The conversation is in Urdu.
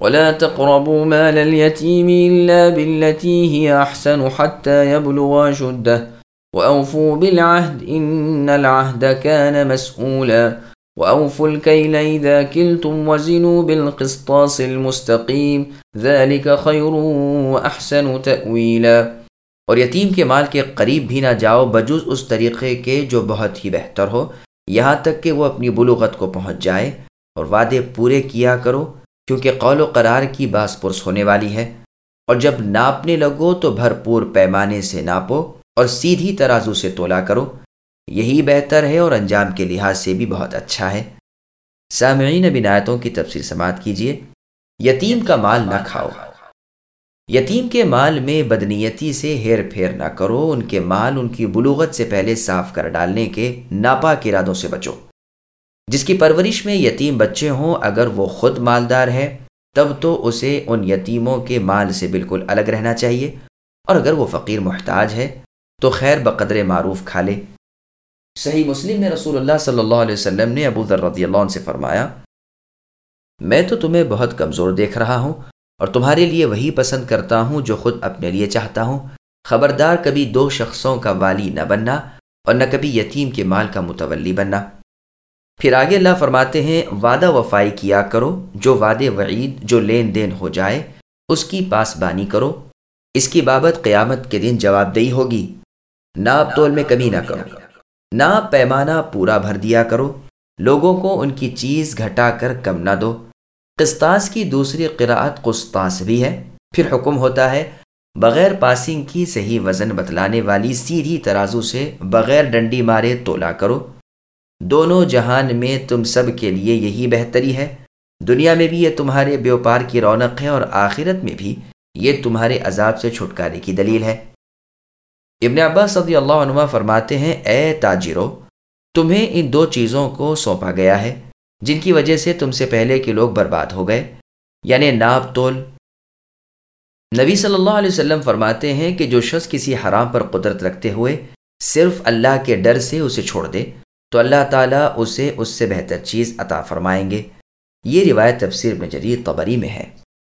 ولا تقربوا مال اليتيم إلا بالتي هي أحسن حتى يبلغ شده وأوفوا بالعهد، إن العهد كان مسؤولا. وأوفوا الكيل إذا كلتم وزنوا بالقسطاس المستقيم. ذلك خير وأحسن تأويلا. اور یتیم کے مال کے قریب بھی نہ جاؤ، بجز اس طریقے کے جو بہت ہی بہتر ہو۔ یہاں تک کہ وہ اپنی بلوغت کو پہنچ جائے اور وعدے پورے کیا کرو۔ کیونکہ قول و قرار کی باس پرس ہونے والی ہے۔ اور جب ناپنے لگو تو بھرپور پیمانے سے ناپو اور سیدھی ترازو سے تولا کرو۔ یہی بہتر ہے اور انجام کے لحاظ سے بھی بہت اچھا ہے۔ سامعین بنایتوں کی تفصیل سماعت کیجیے۔ یتیم کا مال نہ کھاؤ۔ یتیم کے مال میں بدنیتی سے ہیر پھیر نہ کرو۔ ان کے مال ان کی بلوغت سے پہلے صاف کر ڈالنے کے ناپاک ارادوں سے بچو۔ جس کی پرورش میں یتیم بچے ہوں، اگر وہ خود مالدار ہے، تب تو اسے ان یتیموں کے مال سے بالکل الگ رہنا چاہیے۔ اور اگر وہ فقیر محتاج ہے، تو خیر بقدر معروف کھا لے۔ صحیح مسلم میں رسول اللہ صلی اللہ علیہ وسلم نے ابو ذر رضی اللہ عنہ سے فرمایا، میں تو تمہیں بہت کمزور دیکھ رہا ہوں، اور تمہارے لیے وہی پسند کرتا ہوں جو خود اپنے لیے چاہتا ہوں۔ خبردار کبھی دو شخصوں کا والی نہ بننا، اور نہ کبھی یتیم کے مال کا متولی بننا۔ پھر آگے اللہ فرماتے ہیں، وعدہ وفائی کیا کرو، جو وعد وعید، جو لین دین ہو جائے، اس کی پاس بانی کرو۔ اس کی بابت قیامت کے دن جواب دہی ہوگی۔ ناپ تول میں کمی نہ کرو۔ ناپ پیمانہ پورا بھر دیا کرو۔ لوگوں کو ان کی چیز گھٹا کر کم نہ دو۔ قسطاس کی دوسری قراعت قسطاس بھی ہے۔ پھر حکم ہوتا ہے، بغیر پاسنگ کی صحیح وزن بتلانے والی سیدھی ترازو سے بغیر ڈنڈی مارے تولا کرو۔ دونوں جہان میں تم سب کے لیے یہی بہتری ہے۔ دنیا میں بھی یہ تمہارے بیوپار کی رونق ہے اور آخرت میں بھی یہ تمہارے عذاب سے چھٹکارے کی دلیل ہے۔ ابن عباس صدی اللہ عنہ فرماتے ہیں، اے تاجرو، تمہیں ان دو چیزوں کو سونپا گیا ہے، جن کی وجہ سے تم سے پہلے کے لوگ برباد ہو گئے۔ یعنی ناپ تول۔ نبی صلی اللہ علیہ وسلم فرماتے ہیں کہ جو شخص کسی حرام پر قدرت رکھتے ہوئے صرف اللہ کے ڈر سے اسے چھوڑ دے تو اللہ تعالیٰ اسے اس سے بہتر چیز عطا فرمائیں گے۔ یہ روایت تفسیر میں جدید قبری میں ہے۔